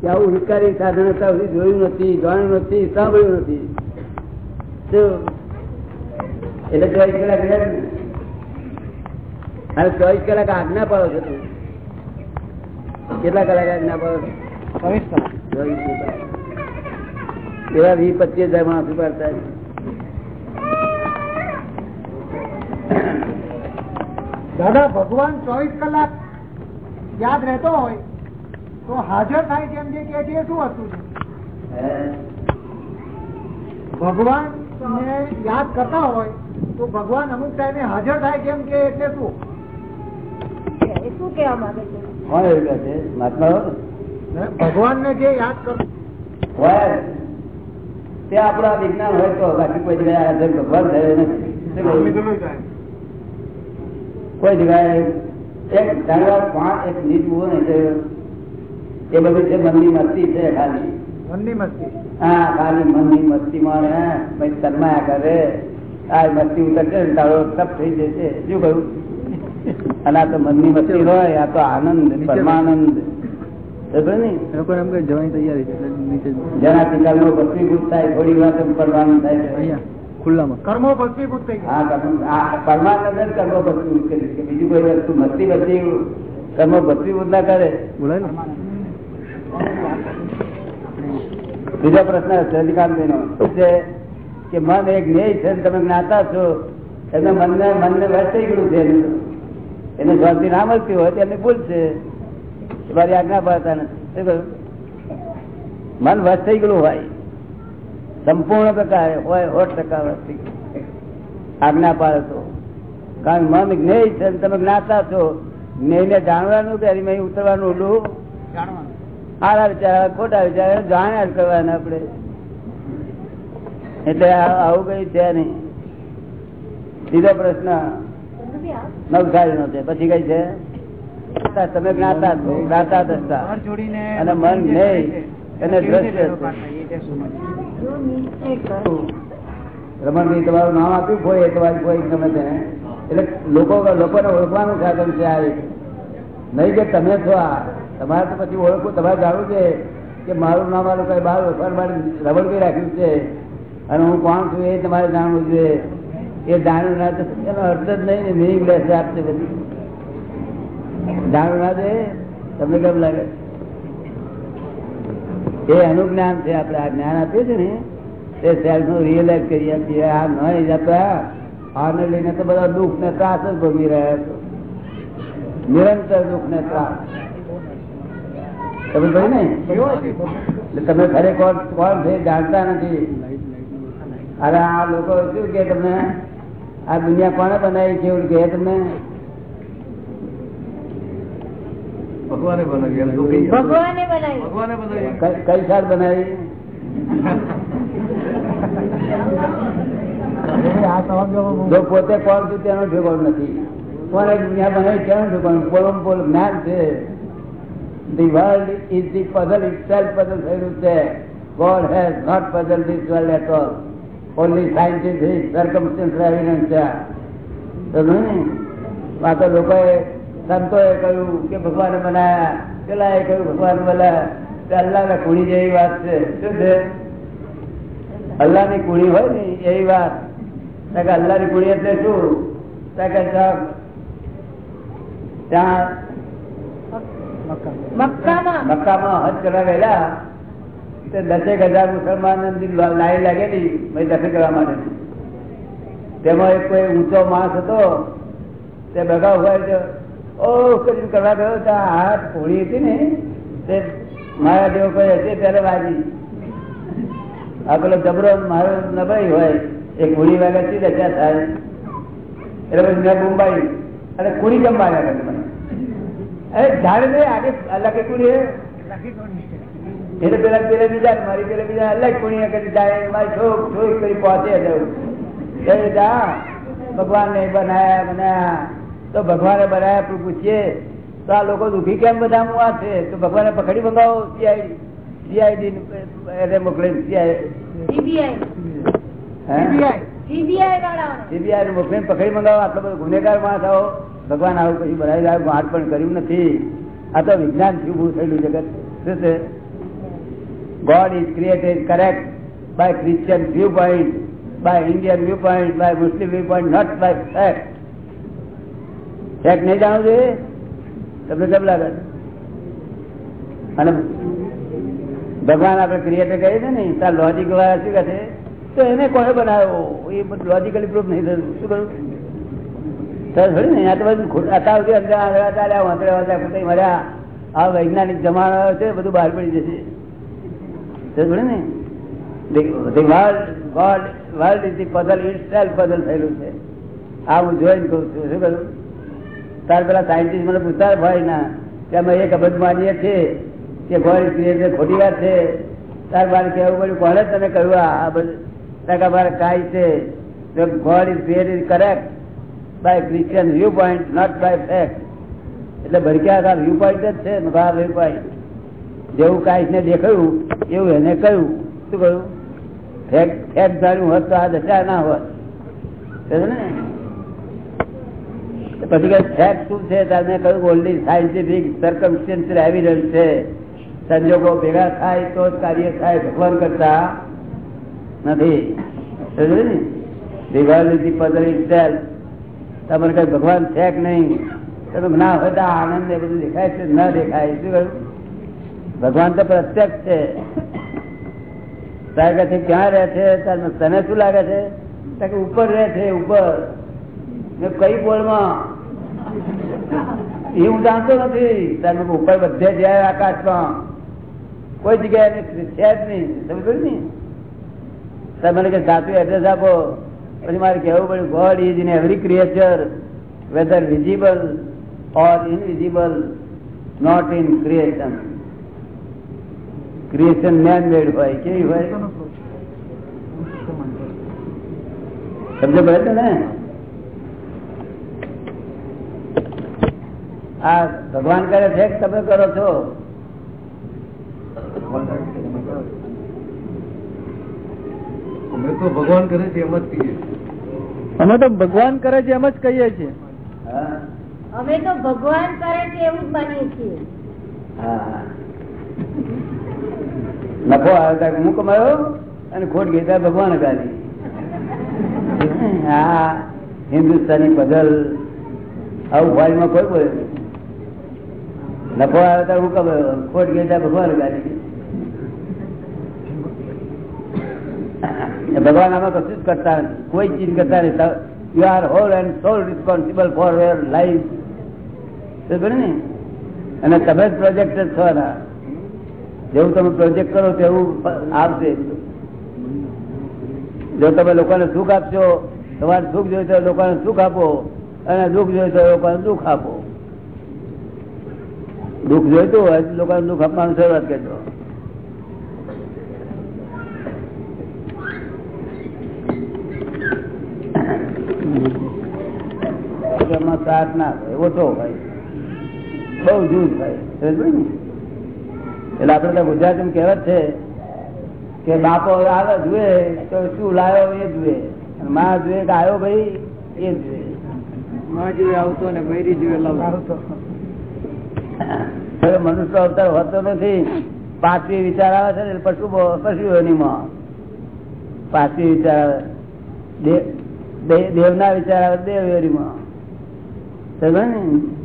કે આવું વિકારી સાધન જોયું નથી જાણ્યું નથી સાંભળ્યું નથી. એટલે ચોવીસ કલાક રહ્યા અને ચોવીસ કલાક આજ્ઞા પાડો છો તું. કેટલા કલાક આજ્ઞા પાડો છો? ચોવીસ કલાક. ચોવીસ કલાક. એવા વીસ પચીસ હજાર માણસ ઉપાડતા છે. દાદા ભગવાન ચોવીસ કલાક યાદ રહેતો હોય તો હાજર થાય કેમ જે કે છે શું વસ્તુ છે? ભગવાન ને યાદ કરતા હોય તો ભગવાન અમુક ટાઈમે હાજર થાય કેમ કે એટલે શું? શું કેવા માંગે છે? કોણ એવું છે. મહાત્મા ભગવાન ને જે યાદ કર હોય. તે આપણા વિજ્ઞાન હોય તો બાકી કોઈ જગ્યાએ હાજર ભગવાન થયો નથી. કોઈ જગ્યાએ એક જાણવા પાંચ એક નીચ ઊભો નહીં તો એ બધું છે મનની મસ્તી છે ખાલી. મનની મસ્તી. હા ખાલી મનની મસ્તી માં તન્માયા કરે. આ મસ્તી ઉતરશે ને તારો તપ થઈ જશે. શું કહ્યું? અને આ તો મનની મસ્તી હોય આ તો આનંદ પરમાનંદ. જવાની તૈયારી જેનાથી કર્મો ભસ્મીભૂત થાય થોડી વાર પરમાનંદ થાય. અહીંયા ખુલ્લામાં. કર્મો ભસ્મીભૂત થઈ ગયા. પરમાનંદ કર્મો ભસ્મીભૂત કરી બીજું કોઈ વસ્તુ મસ્તી બસ્તી કર્મો ભસ્મીભૂત ના કરે. બોલાય ને. બીજો પ્રશ્ન રજનીકાંતભાઈ નો છે કે મન એક ન્યાય છે તમે જ્ઞાતા છો એટલે મનને મનને વશ ગયું છે એને. શાંતિ ના મળતી હોય એમની ભૂલ મારી આજ્ઞા પાડતા નથી. મન વશ થઈ હોય. સંપૂર્ણ પ્રકારે હોય સો ટકા વસ્તી. આજ્ઞા પાડે તો. કારણ મન જ્ઞેય છે ને તમે જ્ઞાતા છો. જ્ઞેયને જાણવાનું કે એની ઉતરવાનું ઓલું? જાણવાનું. સારા વિચાર ખોટા વિચાર જાણ્યા જ કરવાના આપડે એટલે આવું કઈ છે નહીં. સીધો પ્રશ્ન. નવસારી નો છે પછી કઈ છે? તમે જ્ઞાતા છો જ્ઞાતા દસતા અને મન નહીં. અને દ્રશ્ય રમણભાઈ તમારું નામ આપ્યું? કોઈ તમારી કોઈ ગમે તેને. એટલે લોકો લોકોને ઓળખવાનું સાધન છે આ નહીં કે તમે છો આ. તમારે તો પછી ઓળખવું, તમારે જાણવું છે કે મારું નામ આ લોકોએ બહાર ઓળખવા રબડ રાખ્યું છે. અને હું કોણ છું એ તમારે જાણવું છે. એ જાણવું ના તો એનો અર્થ જ નહીં ને મિનિંગ લેશે આપશે બધી. જાણવું ના દે તમને કેમ લાગે? એ અનુજ્ઞાન જ્ઞાન છે આપણે, આ જ્ઞાન આપીએ છીએ ને તે સેલ્ફનું રિયલાઇઝ કરી આપીએ આ નહીં જતા. આને લઈને તો બધા દુઃખ ને ત્રાસ જ ભોગવી રહ્યા છો. નિરંતર દુઃખ ને ત્રાસ. તમે પડી ને એટલે તમે ખરેખર કોણ છે? જાણતા નથી. અરે આ લોકો શું કે તમને? આ દુનિયા કોને બનાવી છે એવું કે તમને? ભગવાને બનાવી એમ તો કહીએ. ભગવાને બનાવી. કઈ- સાર બનાવી? જો પોતે કોણ છું તેનો ઠેકાણું નથી. કોને દુનિયા બનાવી તેનું ઠેકાણું પોલમ પોલ જ્ઞાન છે. World is the puzzle itself puzzle થયેલું છે. God has not puzzle this world at all only scientific circumstance evidence છે. ને? આ તો લોકોએ સંતોએ કહ્યું કે ભગવાન બનાયા પેલા એ કહ્યું, ભગવાન બનાયા તે અલ્લાહને કુણી જેવી વાત છે. શું છે? અલ્લાહની કુણી હોય ને એવી વાત. અલ્લાહની કુણી એટલે શું? ત્યાં મક્કામાં. મક્કામાં? હજ કરવા ગયેલા તે દસેક હજાર મુસલમાન લાઈન લાગેલી દર્શન કરવા માટે. તેમાં એક કોઈ ઊંચો માણસ હતો તે બગાવ હોય તો ઓ કરીને કરવા ગયો તો હાથ કોળી હતી ને? તે મારા જેવો કોઈ હશે ત્યારે વાગી. આ પેલો જબરો મારો નબળી હોય એ કુડી વાગ્યા થી રજા થાય. એટલે પછી મેં મુંબઈ અને કુડી જમવા માર્યા મને. અરે ઝાડ ને આગે અલગ હે. એટલે પેલા પેલા બીજા મારી પેલા બીજા અલગ કુણી કરી જાય મારી છોક છોક કરી પહોંચે જવું જા ભગવાન ને બનાયા બનાયા. તો ભગવાને બનાયા પણ પૂછીએ તો આ લોકો દુઃખી કેમ બધા આ છે? તો ભગવાને પકડી મંગાવો સીઆઈડી સીઆઈડી એને મોકલે સીઆઈ સીબીઆઈ સીબીઆઈ મોકલીને પકડી મંગાવો આટલો બધો ગુનેગાર માણસ આવો. ભગવાન આવું પછી બનાવી લાવ્યું હાથ પણ કર્યું નથી. આ તો વિજ્ઞાન ઉભું થયેલું જગત. શું છે? God is created correct by Christian viewpoint by Indian viewpoint by Muslim viewpoint not by fact નહીં જાણવું જોઈએ? તમને કેમ લાગે? અને ભગવાન આપણે ક્રિએટર કહીએ છીએ ને તાર લોજિક વાળા શું કહે છે? તો એને કોને બનાવ્યો? એ લોજિકલી પ્રૂફ નહીં થયું શું ને આ વૈજ્ઞાનિક જમાનો છે, બધું બહાર પડી જશે. ને? God, world is the puzzle થયેલું છે. આ હું જોઈને કહું છું, શું કરું તાર પેલા સાયન્ટિસ્ટ મને પૂછતા, ભાઈ, ના કે અમે એક અબજ માનીએ છીએ કે ગોડ ક્રિએટર ખોટી વાત છે. તાર બાર કહેવું પડ્યું કોને તમે કહ્યું આ? બધું? કાંઈ છે. God is created correct Christian viewpoint not by fact એટલે ભડક્યા વ્યૂ પોઈન્ટ જ છે ભાવ વ્યૂ પોઈન્ટ જેવું કાંઈ ને દેખાયું, એવું એને કહ્યું. શું કહ્યું? ફેક ફેક જાણ્યું હોત તો આ દશા ના હોત. ને? પછી કઈ ફેક્ટ શું છે? તમે કહ્યું ઓનલી સાયન્ટિફિક સર્કમસ્ટન્શિયલ એવિડન્સ છે. સંજોગો ભેગા થાય તો જ કાર્ય થાય ભગવાન કરતા નથી. દિવાળી પદરી સેલ તમારે કઈ ભગવાન છે કે નહીં? તમે ના હોય આનંદ બધું દેખાય છે, ના દેખાય. શું ભગવાન તો પ્રત્યક્ષ છે. તારે કહે ક્યાં રહે છે? તને શું લાગે છે? કે ઉપર રહે છે, ઉપર. કઈ બોલમાં? એ હું જાણતો નથી. તારે ઉપર બધે જાય આકાશમાં. કોઈ જગ્યાએ છે જ નહીં. સમજ ને? તમે કે સાચું એડ્રેસ આપો. પછી મારે કહેવું પડ્યું God is in every creature whether visible or invisible not in creation creation man made હોય, કેવી હોય? સમજો પડે ને? આ ભગવાન કરે છે તમે કરો છો? અમે તો ભગવાન કરે છે એમ જ કહીએ અમે તો ભગવાન કરે છે એમ જ કહીએ છીએ. અમે તો ભગવાન કરે છે એવું જ માનીએ છીએ. નફો આવે ત્યારે હું કમાયો અને ખોટ ગીતા ભગવાન ગાલી હા. હિન્દુસ્તાની પઝલ આવું ફોઈલમાં કોઈ બોલે નફો આવતા હું કમાયો ખોટ ગીતા ભગવાન ગાલી એ ભગવાન આમાં કશું જ કરતા નથી. કોઈ ચીજ કરતા નહીં you are whole and sole responsible for your life ને અને તમે જ પ્રોજેક્ટ છો ના જેવું તમે પ્રોજેક્ટ કરો તેવું આવશે. જો તમે લોકોને સુખ આપશો, તમારે સુખ જોઈએ તો લોકોને સુખ આપો, અને દુઃખ જોઈએ તો લોકોને દુઃખ આપો. દુઃખ જોઈતું હોય લોકોને દુઃખ આપવાનું શરૂઆત કરજો. એમાં સાથ ના થાય ઓછો હોય. બહુ જૂજ થાય ને? એટલે આપડે તો ગુજરાતી કહેવત છે કે બાપો આવે જુએ તો શું લાયો એ જુએ. માં જુએ કે આવ્યો ભાઈ એ જુએ. માં જોઈએ આવતો ને લાવતો મનુષ્ય અવતાર હોતો નથી. પાંચમી વિચાર આવે છે ને પશુ પશુ યોનીમાં પાંચમી વિચાર આવે. દેવ દેવના વિચાર આવે દેવ યોનીમાં સમજ્યો ને હરુભાઈએ પૂછ્યું છે પ્રેમની?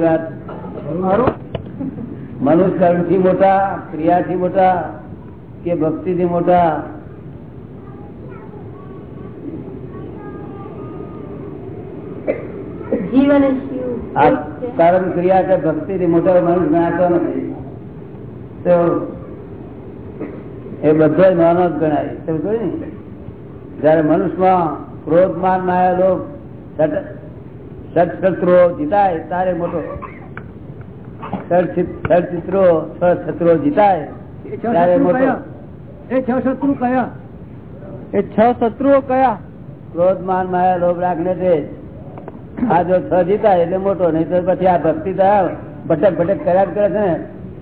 વાત. મનુષ્ય કર્મથી મોટા ક્રિયાથી મોટા કે ભક્તિથી મોટા? જીવન શિવ. આ કર્મ ક્રિયા કે ભક્તિથી મોટા મનુષ્ય ગણાતો નથી. તો એ બધો નાનો જ ગણાય. તમે કહ્યું ને? જયારે મનુષ્યમાં ક્રોધ માન માયા લોભ શત્રુઓ જીતાય તારે મોટો સડચિત્રો શત્રુઓ જીતાય ત્યારે મોટો એ છ શત્રુ કયા? એ છ શત્રુઓ કયા? ક્રોધ માન માયા લોભ રાખને તે આ જો છ જીતાય એટલે મોટો નહીં તો પછી આ ભક્તિ થયા ભટક ભટક કર્યા કરે છે ને.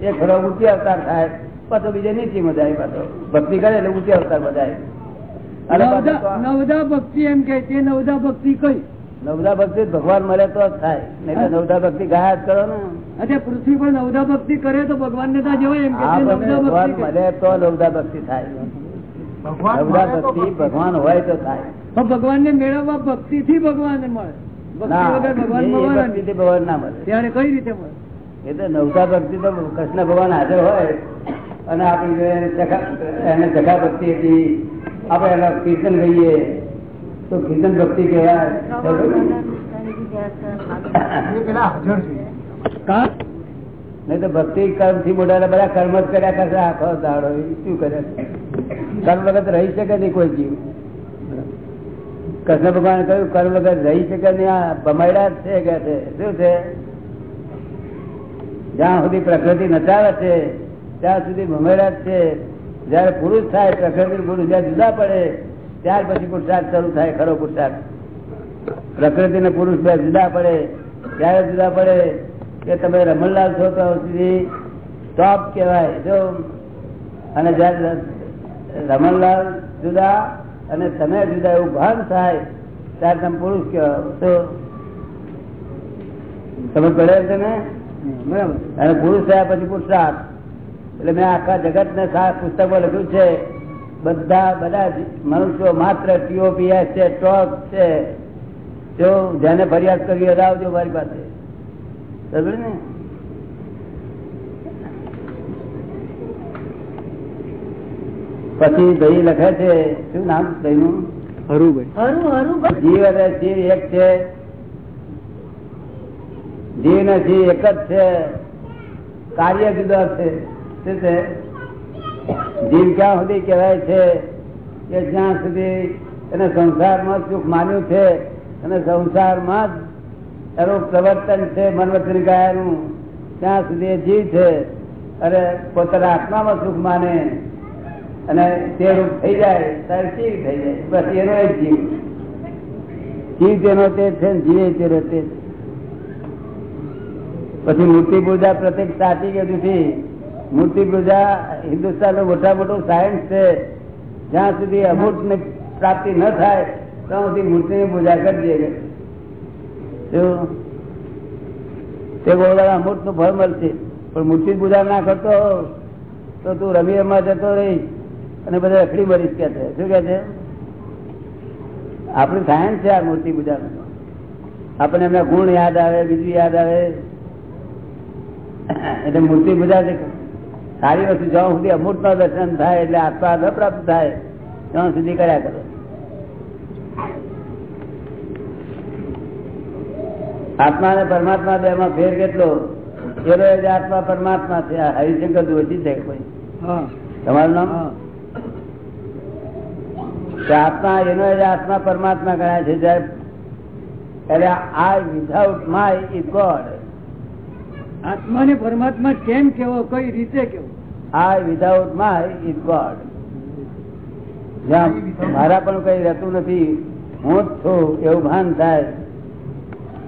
એ ખરો ઉઠી અવતાર થાય. પાછો બીજે નીચી પાછો. ભક્તિ કરે એટલે ઊંચી અવતાર બધા નવદા ભક્તિ એમ કે છે નવદા ભક્તિ કઈ? નવદા ભક્તિ ભગવાન મળે તો થાય. નહીં તો નવદા ભક્તિ ગાયા જ કરો ને. અચ્છા પૃથ્વી પર નવદા ભક્તિ કરે તો ભગવાન ને ત્યાં જવાય એમ કે ભગવાન મળે તો નવદા ભક્તિ થાય. નવદા ભક્તિ. ભગવાન હોય તો થાય. પણ ભગવાન ને મેળવવા ભક્તિ થી ભગવાન ને મળે ભક્તિ ભગવાન ના મળે. ત્યારે કઈ રીતે મળે? એ તો નવતા ભક્તિ તો કૃષ્ણ ભગવાન હાજર હોય. અને આપણી એને સખા- ભક્તિ હતી આપણે એના કીર્તન કહીએ તો કીર્તન ભક્તિ કહેવાય. નહીં તો ભક્તિ કર્મથી મોટા બધા કર્મ જ કર્યા કરશે આખો દાડો. શું કરે કર્મ વગર રહી શકે નહીં કોઈ જીવ. કૃષ્ણ ભગવાન કહ્યું કર્મ વગર રહી શકે નહીં. આ ભમાયડા છે કે છે? શું છે? જ્યાં સુધી પ્રકૃતિ નચાવે છે ત્યાં સુધી ભમેડા જ છે, જયારે પુરુષ થાય પ્રકૃતિ પુરુષ જયારે જુદા પડે, ત્યાર પછી પુરુષાર્થ શરૂ થાય, ખરો પુરુષાર્થ. પ્રકૃતિ ને પુરુષ બે જુદા પડે, ત્યારે જુદા પડે, કે તમે રમણલાલ છો તો સુધી ટોપ કહેવાય. જો, અને જયારે રમણલાલ જુદા અને તમે જુદા એવું ભાન થાય, ત્યારે તમે પુરુષ કહેવાય. તો તમે પડે છે ને બરાબર. અને પુરુષ થયા પછી પુરુષાર્થ. એટલે મેં આખા જગત ને સાત પુસ્તકો લખ્યું છે બધા બધા મનુષ્યો માત્ર ટીઓપીએસ છે ટોક છે. જો જેને ફરિયાદ કરવી હોય આવજો મારી પાસે. સમજ ને? પછી દહી લખે છે શું નામ દહીનું હરુભાઈ. હરું હરું બસ. જીવ અને જીવ એક છે. જીવ ને જીવ એક જ છે. કાર્ય જુદા છે. જીવ ક્યાં સુધી કહેવાય છે કે જ્યાં સુધી એને સંસારમાં સુખ માન્યું છે અને સંસારમાં જ એનું પ્રવર્તન છે મનવચન ગાયાનું, ત્યાં સુધી જીવ છે. અને પોતાના આત્મામાં સુખ માને અને તે રૂપ થઈ જાય, ત્યારે જીવ થઈ જાય. બસ એનો એક જીવ. જીવ તેનો તે છે જીવે તેનો તે. પછી મૂર્તિ પૂજા પ્રત્યેક સાચી કે જૂઠી મૂર્તિ પૂજા હિન્દુસ્તાન મોટા મોટું સાયન્સ છે. જ્યાં સુધી અમૂર્ત ને પ્રાપ્તિ ન થાય, ત્યાં સુધી મૂર્તિ ની પૂજા કરજે? તે બોલા અમૃતનું ફળ મળશે. પણ મૂર્તિ પૂજા ના કરતો તો તું રમી રમવા જતો રહીશ અને બધા રખડી મરીશ કે છે. શું કે છે? આપણું સાયન્સ છે આ મૂર્તિ પૂજા આપણને એમના ગુણ યાદ આવે, બીજું યાદ આવે. એટલે મૂર્તિ પૂજા છે સારી વસ્તુ જ્યાં સુધી અમૃત નો દર્શન થાય એટલે આત્મા ન પ્રાપ્ત થાય ત્યાં સુધી કર્યા કરો. આત્મા અને પરમાત્મા બે માં ફેર કેટલો? એનો જ આત્મા પરમાત્મા છે. હરિશંકર જોશી છે કોઈ? તમારું નામ? આત્મા એનો એ જ આત્મા પરમાત્મા ગણાય છે જયારે એટલે આ વિધાઉટ માય ઇઝ ગોડ આત્મા ને પરમાત્મા કેમ કેવો કઈ રીતે કેવો? આ વિધાઉટ માય ઇઝ ગોડ જ્યાં મારા પણ કઈ રહેતું નથી હું જ છું એવું ભાન થાય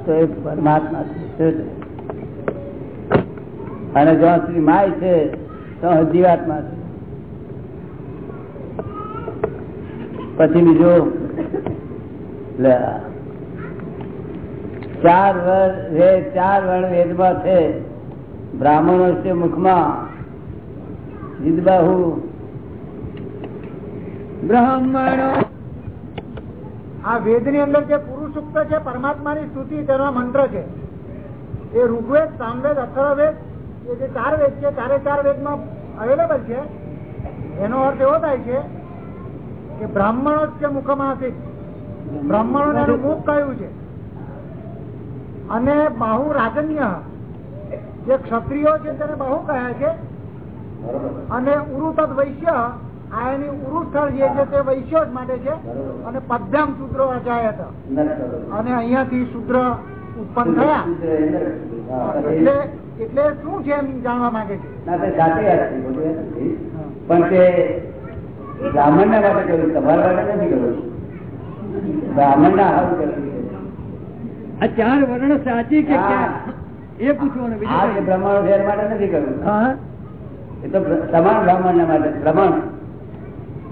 તો એ પરમાત્મા છે અને જ્યાં સુધી માય છે તો જીવાત્મા છે. પછી બીજો ચાર વર્ણ ચાર વર્ણ વેદમાં છે બ્રાહ્મણો છે મુખમાં વિદબાહુ બ્રાહ્મણો. આ વેદની અંદર જે પુરુષ સુક્ત છે, પરમાત્માની સ્તુતિ, તેનો મંત્ર છે. એ ઋગ્વેદ, સામવેદ અથર્વેદ એ જે ચાર વેદ છે, ચારે ચાર વેદમાં અવેલેબલ છે. એનો અર્થ એવો થાય છે કે બ્રાહ્મણો જ છે મુખમાસિક બ્રાહ્મણો એનું મુખ કયું છે? અને બાહુ રાજન્ય જે ક્ષત્રિયો છે તેને બાહુ કહ્યા છે. અને ઉરુતદ વૈશ્ય આ એની ઉરુસ્થળ જે છે તે વૈશ્ય જ માટે છે. અને પદ્યામ સૂત્રો અજાય હતા. અને અહિયાંથી સૂત્ર ઉત્પન્ન થયા. એટલે એટલે શું છે એમ જાણવા માંગે છે. પણ તે બ્રાહ્મણ ના માટે કર્યું તમારા માટે નથી કર્યું બ્રાહ્મણ ના કર્યું આ ચાર વર્ણ સાચી કે એ પૂછવાનું આ માટે નથી કર્યું. હા. એ તો તમામ બ્રાહ્મણ માટે બ્રાહ્મણ.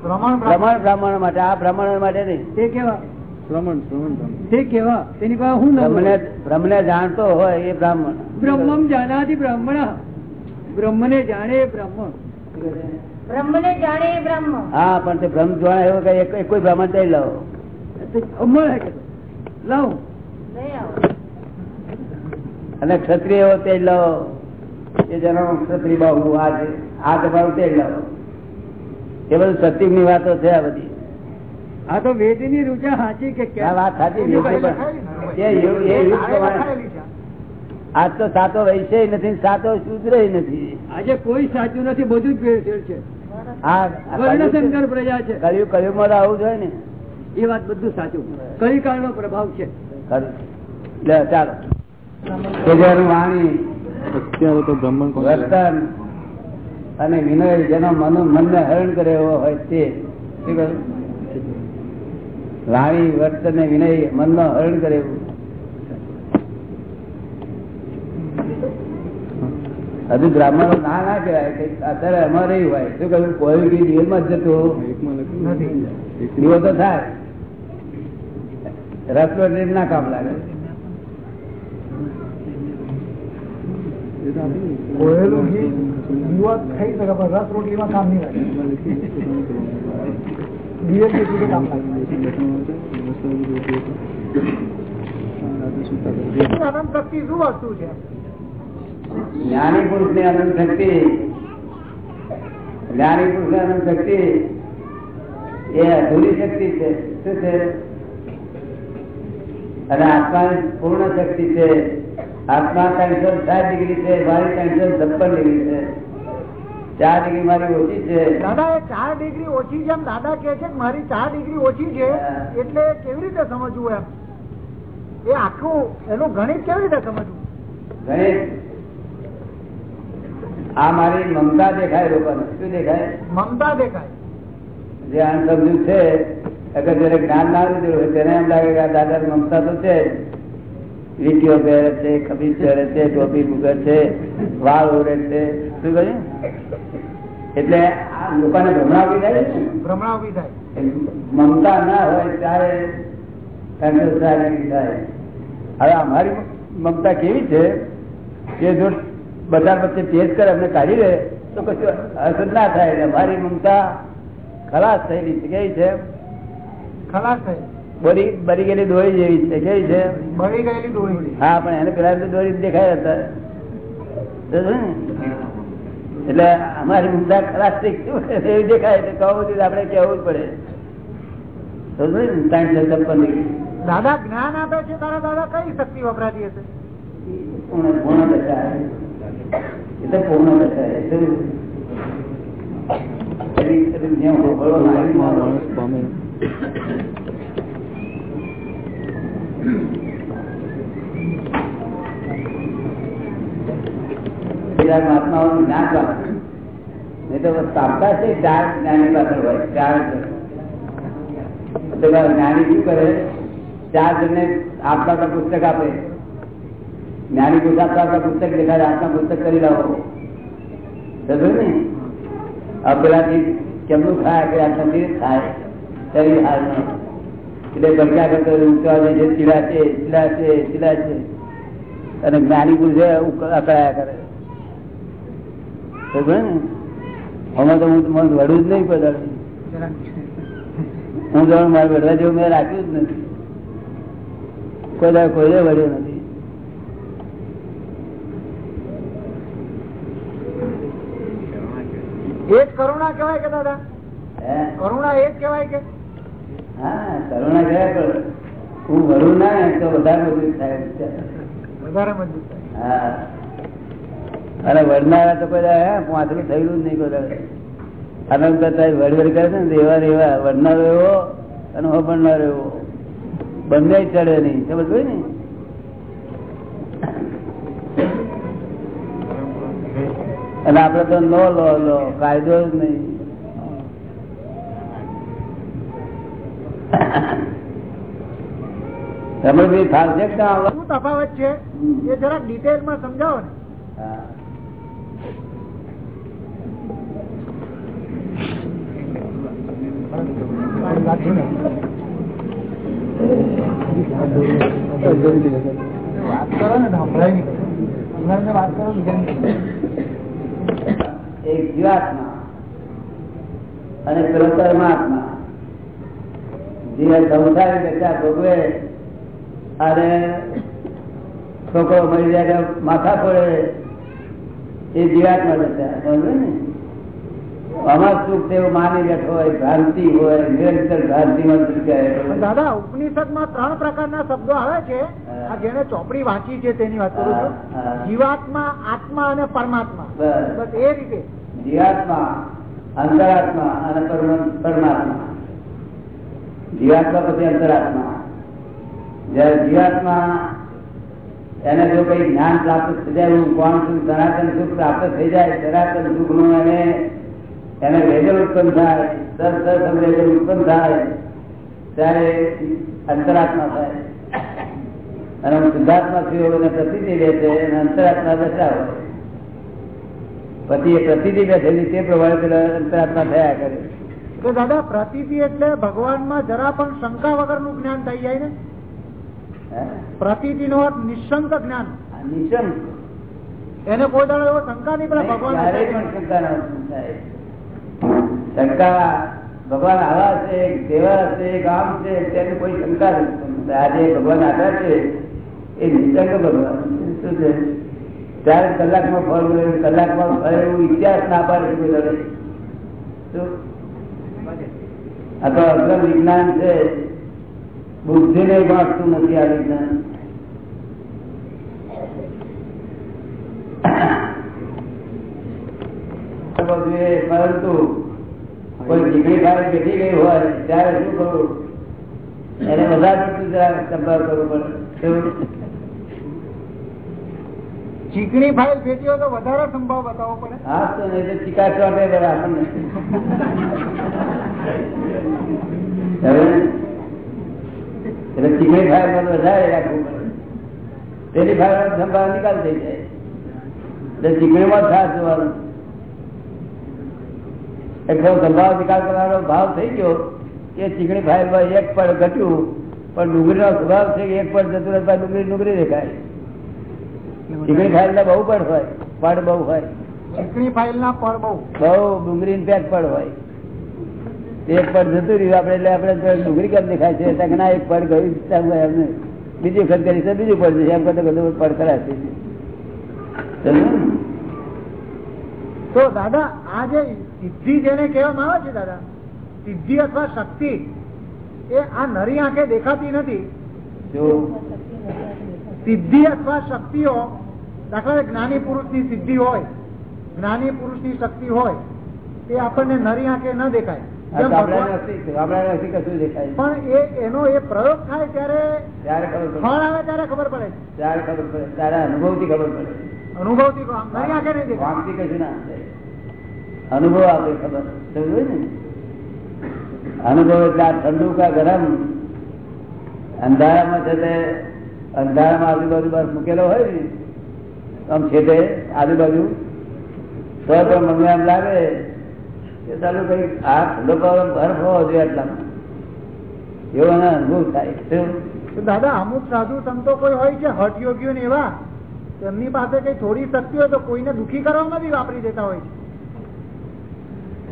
ભ્રમણ ભ્રમણ બ્રાહ્મણ માટે આ બ્રાહ્મણ માટે નહીં. તે કેવા? શ્રવણ શ્રવણ તે કેવા? તેની પાસે હું બ્રહ્મને જાણતો હોય એ બ્રાહ્મણ. બ્રહ્મ જાનાતિ બ્રહ્મણ. બ્રહ્મને જાણે એ બ્રહ્મ બ્રહ્મને જાણે એ હા પણ તે બ્રહ્મ જોવા એવો કઈ કોઈ બ્રાહ્મણ થઈ મળે કે? આવો. અને ક્ષત્રિય એવો તેજ લાવો એ જેનો ક્ષત્રિય બાહુ આ છે આ તમારું તે લાવો. એ બધું સત્યુગની વાતો છે આ બધી. આ તો વેદની રૂચા સાચી કે વાત સાચી. આજ તો સાતો વૈશ્ય નથી સાતો શુદ્ર નથી. આજે કોઈ સાચું નથી બધું જ ભેળસેળ છે. વર્ણશંકર પ્રજા છે. કયું કયું મારે આવું જોઈએ ને. એ વાત બધું સાચું. કઈ નો પ્રભાવ છે? ચાલો. વાણી અત્યારે તો બ્રાહ્મણ વર્તન અને વિનય જેનો મન મનને હરણ કરે એવો હોય તે. વાણી વર્તન વિનય મનનો હરણ કરે એવું. હજુ બ્રાહ્મણો ના ના કહેવાય અત્યારે અમારે હોય. શું કહ્યું? કોઈ બી જીવનમાં જ જતું નથી. દીવો તો થાય. રસ ના કામ લાગે એ તો આપણે કોયેલું ઘી યુવા ખાઈ શકે, પણ રસ રોટલીમાં કામ નહીં લાગે. એ અધૂરી શક્તિ છે. શું છે? અને આત્માની પૂર્ણ શક્તિ છે. આત્મા ત્રણસો સાત ડિગ્રી છે મારી ત્રણસો છપ્પન ડિગ્રી છે. ચાર ડિગ્રી મારી ઓછી છે. દાદા એ ચાર ડિગ્રી ઓછી છે એમ દાદા કે છે મારી ચાર ડિગ્રી ઓછી છે એટલે કેવી રીતે સમજવું એમ? એ આખું એનું ગણિત કેવી રીતે સમજવું? ગણિત. આ મારી મમતા દેખાય લોકોને. શું દેખાય? મમતા દેખાય. જે અણસમજુ છે અગર જયારે જ્ઞાન ના લીધું હોય તેને એમ લાગે કે દાદા મમતા તો છે. વીંટીઓ પહેરે છે ખબીજ પહેરે છે ટોપી મૂકે છે વાળ ઓરે છે. શું કહ્યું એટલે લોકોને ભ્રમણાવી જાય છે ભ્રમણા ઊભી થાય. મમતા ના હોય ત્યારે કંટ્રોલ થાય હવે અમારી મમતા કેવી છે? કે જો બધા વચ્ચે તેજ કરે અમને કાઢી દે તો કશું અસર ના થાય. અમારી મમતા ખલાસ થયેલી છે કેવી છે. ખલાસ થાય બરી બરી ગયેલી દોરી જેવી છે. કેવી છે? બળી ગયેલી દોરી. હા પણ એને પેલા દોરી દેખાય હતા? એટલે અમારી મુદ્દા ખલાસ થઈ એવી દેખાય એટલે કહું બધું આપણે કેવું જ પડે. દાદા જ્ઞાન આપે છે તારા દાદા કઈ શક્તિ વપરાતી હશે? પૂર્ણ પૂર્ણ દશા એ તો પૂર્ણ દશા એ નહીં ચાર જ્ઞાની પેલા જણને આપતા પુસ્તક આપે. જ્ઞાની પુરુષ આપતા પુસ્તક દેખાડે આપના પુસ્તક કરી લાવો. સમજો ને? આ પેલાથી કેમનું ખાય, કે આટલાથી થાય શરીર હાલમાં એટલે ભગ્યા કરતો ઊંચા જે ચીડા છે ચીડા છે ચીડા છે. અને જ્ઞાની પુરુષે અકળાયા કરે. આમાં તો હું વડું જ નહીં પધારું હું જાણું મારે વડવા જેવું મેં રાખ્યું જ નથી. કોઈ દાડો કોઈને વળ્યો નથી. એ જ કરુણા કહેવાય કે દાદા? કરુણા એ જ કહેવાય કે? હા કરુણા ગયા પણ હું વળું ના ને તો વધારે મજબૂત થાય. વધારે મજબૂત હા. અને વડનારા તો દાડો, હે, થયેલું જ નહીં. કરતા વડવડ કરે છે ને એવા એવા વડનારો એવો અને હોબણનારો એવો. બંને ચડે નહીં. સમજ હોય ને? અને આપડે તો નો લો લો. કાયદો જ નહીં. તમે બી ફાવશે કે ના આવડે? શું તફાવત છે? એ જરાક ડિટેલમાં સમજાવો ને. વાત કરો ને સંભળાય નહીં વાત કરો એક જીવાત્મા અને પરમાત્મા. જે સંસારી દશા ભોગવે અને છોકરો મળી જાય માથા પડે એ જીવાત્મા દશા સમજે ને? આમાં સુખ તેવું માની બેઠો હોય ભ્રાંતિ હોય નિરંતર ભ્રાંતિમાં દાદા ઉપનિષદમાં ત્રણ પ્રકારના શબ્દો આવે છે. જેને ચોપડી વાંચી છે તેની વાત કરું છું. જીવાત્મા આત્મા અને પરમાત્મા. બસ. એ રીતે. જીવાત્મા અંતરાત્મા અને પરમ- પરમાત્મા. જીવાત્મા પછી અંતરાત્મા. જયારે જીવાત્મા એને જો કઈ જ્ઞાન પ્રાપ્ત થઈ જાય, હું કોણ છું, સનાતન સુખ પ્રાપ્ત થઈ જાય, સનાતન સુખનું એને એને રેજલ ઉત્પન્ન થાય, સર સર સંવેદન ઉત્પન્ન થાય, ત્યારે અંતરાત્મા થાય. અને શુદ્ધાત્મા છું એને છે, અને અંતરાત્મા દશા હોય. પછી એ પ્રતિનિધિ બેઠેલી તે પેલા અંતરાત્મા થયા કરે. તો દાદા પ્રતિતિ એટલે ભગવાન જરા પણ શંકા વગર જ્ઞાન થઈ જાય ને? હે? નો અર્થ નિશંક જ્ઞાન. નિશંક. એને કોઈ દાડો એવો શંકા નહીં પડે ભગવાન શંકા ભગવાન આવા છે દેવા છે ગામ છે તેની કોઈ શંકા નથી. આજે ભગવાન આધાર છે એ નિશંક ભગવાન શું છે? ત્યારે કલાકમાં ફળ કલાકમાં ફળ એવું ઇતિહાસ ના પાડે. શું? તો અગ્રમ વિજ્ઞાન છે. બુદ્ધિ ને વાંચતું નથી આ વિજ્ઞાન. પરંતુ કોઈ ડિગ્રી ખાલી બેઠી ગઈ હોય ત્યારે શું કરવું એને વધારે જરા સંભાળ કરવું પડે? ચીકણી ફાઇલ ભેટી હોય તો વધારે સંભાવ બતાવવો પડે. હા, તો એટલે તો ચિકાર ચોટે બધા આપણને. એટલે ચીકણી ફાઇલમાં વધારે રાખવું તેની ફાઇલ સંભાવ નિકાલ થઈ જાય. એટલે ચીકણી માં ખાસ જોવાનું. એટલો સંભાવ નિકાલ કરવાનો ભાવ થઈ ગયો કે ચીકણી ફાઇલમાં એક પડ ઘટ્યું, પણ ડુંગળીનો સ્વભાવ છે એક પડ જતું ડુંગળી ડુંગળી દેખાય. ચીકણી ફાઇલ ના બહુ પડ હોય પડ બહુ હોય. ચીકણી ફાઇલ ના પડ બહુ. બહુ ડુંગળી પેક પડ હોય. એક પડ જતું રહ્યું આપડે એટલે આપડે તો ડુંગળી કેમ દેખાય છે? ત્યાં ના એક પડ ગયું એમને. બીજી વખત કરી છે બીજું પડ જશે એમ કરતા બધું પડ કરાશે. તો દાદા આ જે સિદ્ધિ જેને કહેવામાં આવે છે દાદા સિદ્ધિ અથવા શક્તિ એ આ નરી આંખે દેખાતી નથી. જો સિદ્ધિ અથવા શક્તિઓ દાખલા જ્ઞાની પુરુષની સિદ્ધિ હોય જ્ઞાની પુરુષની શક્તિ હોય તે આપણને નરી આંખે ન દેખાય. પણ એનો એ પ્રયોગ થાય ત્યારે ફળ આવે ત્યારે ખબર પડે. ત્યારે ખબર પડે. ત્યારે અનુભવથી ખબર પડે. અનુભવથી નરી આંખે નહીં દેખાય. કશું ના અનુભવ આપે ખબર. સમજ્યું ને? અનુભવ એટલે ઠંડુ કા ગરમ અંધારામાં છે અંધારામાં આજુબાજુ બરફ મૂકેલો હોય ને આમ છેટે આજુબાજુ તો પણ મને એમ લાગે કે ચાલુ કઈ આ પવન બરફ હોવો જોઈએ એટલામાં. એવો એનો અનુભવ થાય. દાદા અમુક સાધુ સંતો કોઈ હોય છે હઠ યોગીઓ ને એવા તેમની પાસે કઈ થોડી શક્તિ હોય તો કોઈને દુખી કરવામાં બી વાપરી દેતા હોય છે.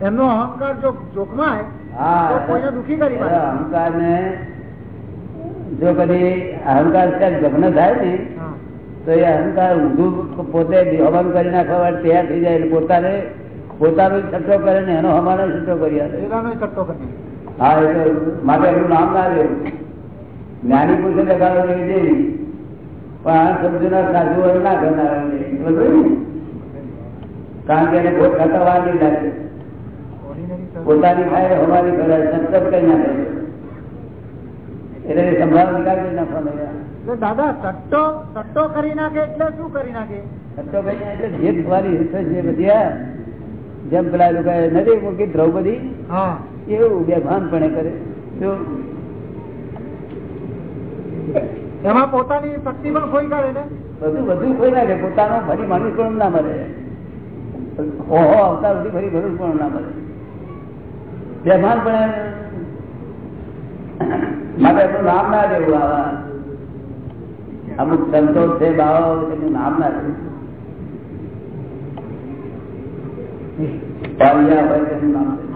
એમનો અહંકાર જો જોખમાય હા. તો કોઈને દુખી કરી અહંકાર ને જો કદી અહંકાર જગ્ન થાય ને તો એ અહંકાર ઊંધું પોતે હવાન કરી નાખવા માટે તૈયાર થઈ જાય પોતાને પોતાનો છઠ્ઠો કરે ને એનો હમાનો છઠ્ઠો કરી હા એટલે માટે એનું નામ ના લેવું જ્ઞાની પુરુષે લગાડો એવી જેવી પણ આ શબ્દના સાધુઓ ના કરનારા કારણ કે એને ભોગ ખાતા વાર નહીં લાગે. પોતાની ખાય હમારી કરે સત્સંગ કરી નાખે. એટલે સંભાવ નિકાલ કરી નાખવાનો દાદા સટ્ટો સટ્ટો કરી નાખે એટલે શું કરી નાખે? સત્તો કરી નાખે એટલે જે થવાની રીત છે બધી જેમ પેલા લોકો નથી મૂકી દ્રૌપદી એવું બેભાનપણે કરે. શું એમાં પોતાની શક્તિ પણ ખોઈ કાઢે ને? બધું બધું ખોઈ નાખે. પોતાનો ફરી મનુષ્ય પણ ના મળે. ઓહો આવતા સુધી ફરી ભરૂચ પણ ના મળે. બેભાનપણે માટે એમનું નામ ના દેવું આવા અમુક સંતોષ છે બાવા એમનું નામ ના દેવું પાળિયા હોય તેનું નામ દેવું.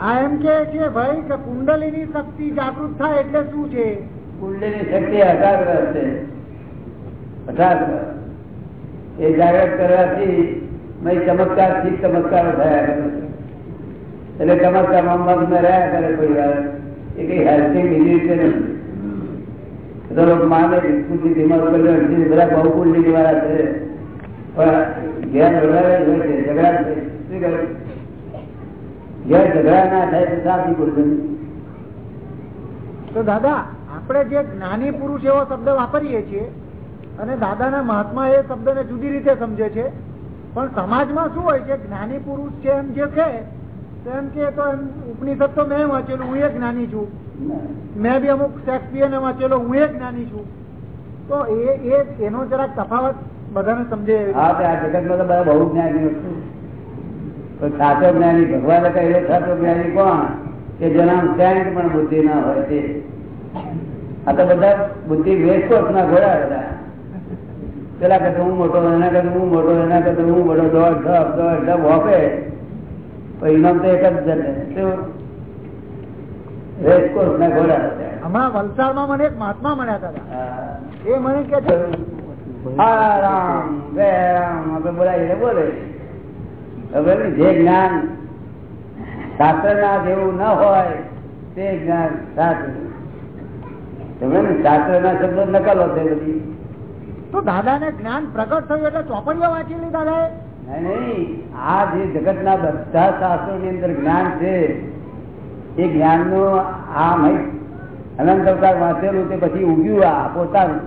આ એમ કે છે ભાઈ કે કુંડલીની શક્તિ જાગૃત થાય એટલે શું છે કુંડલીની શક્તિ અઢાર છે અઢાર એ જાગૃત કરવાથી મય ચમત્કારથી ચમત્કાર થયા કરે છે. એટલે ચમત્કાર મગમાં રહ્યા કરે કોઈ વાર તો છે. છે ના દાદા, આપણે જે જ્ઞાની પુરુષ એવો શબ્દ વાપરીએ છીએ, અને દાદાના મહાત્મા એ શબ્દને જુદી રીતે સમજે છે. પણ સમાજમાં શું હોય છે, જ્ઞાની પુરુષ છે એમ જે કહે તો એમ કે તો ઉપનિષદ તો મેં વાંચેલું હું એક જ્ઞાની છું. મેં બી અમુક શેક્સપિયર વાંચેલો હું એક જ્ઞાની છું. તો એ એનો જરાક તફાવત બધાને સમજે હા આ જગતમાં તો બધા બહુ જ્ઞાની વસ્તુ. સાચો જ્ઞાની ભગવાન કહેલો સાચો જ્ઞાની કોણ? કે જેના સેન્ટ પણ બુદ્ધિ ના હોય તે. આ તો બધા બુદ્ધિ વેસ્કોટ ના ઘોડા બધા. પેલા કદું હું મોટો એના કદું હું મોટો એના કરતા હું મોટો દોઢ ઢબ દોઢ ઢબ હોપે ઇનામ તો એક જ રેસકોર્સ ના. ઘોડા હમણાં વલસાડમાં મને એક મહાત્મા મળ્યા હતા. એ મને કે છે રામ જય રામ આપણે બોલાવીને બોલે. ખબર જે જ્ઞાન શાસ્ત્ર ના જેવું ન હોય તે જ્ઞાન ને શાસ્ત્ર ના શબ્દો નકલો છે બધી. તો દાદાને જ્ઞાન પ્રગટ થયું એટલે ચોપડીઓ વાંચી લીધા નહીં આ જે જગત ના બધા શાસ્ત્રો ની અંદર જ્ઞાન છે એ જ્ઞાનનું આ અનંત અવતાર વાંચેલું તે પછી ઉગ્યું આ પોતાનું.